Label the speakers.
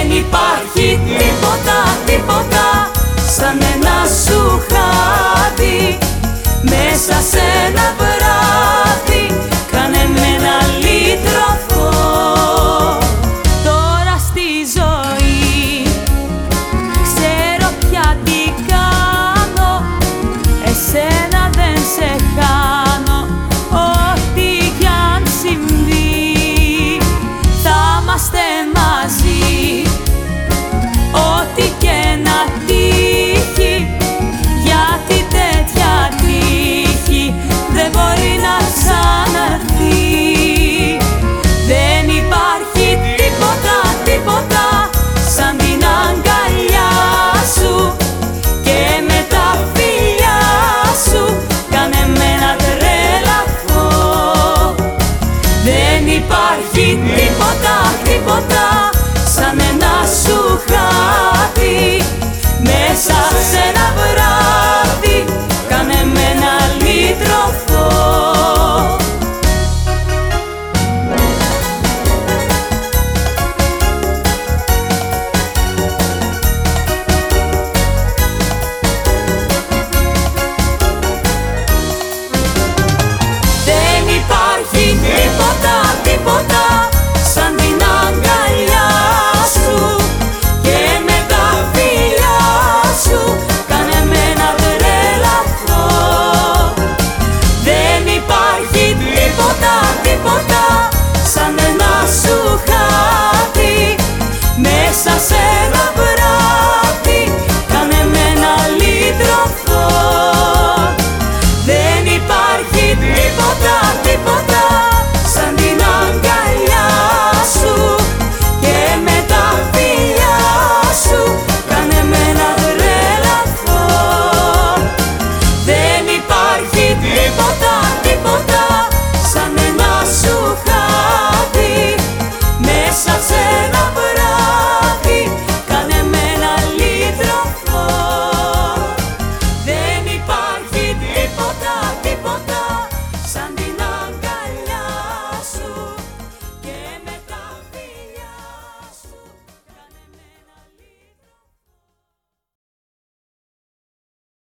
Speaker 1: Δεν υπάρχει τίποτα, τίποτα σαν ένα σου χάδι. Μέσα σε ένα βράδυ κάνε με ένα λίτρο τώρα στη ζωή ξέρω πια τι κάνω. Εσένα δεν σε χάνω. Ό,τι κι αν συμβεί θα είμαστε υπάρχει τίποτα, τίποτα σαν ένα σου χάτι μέσα σε ένα βράδυ.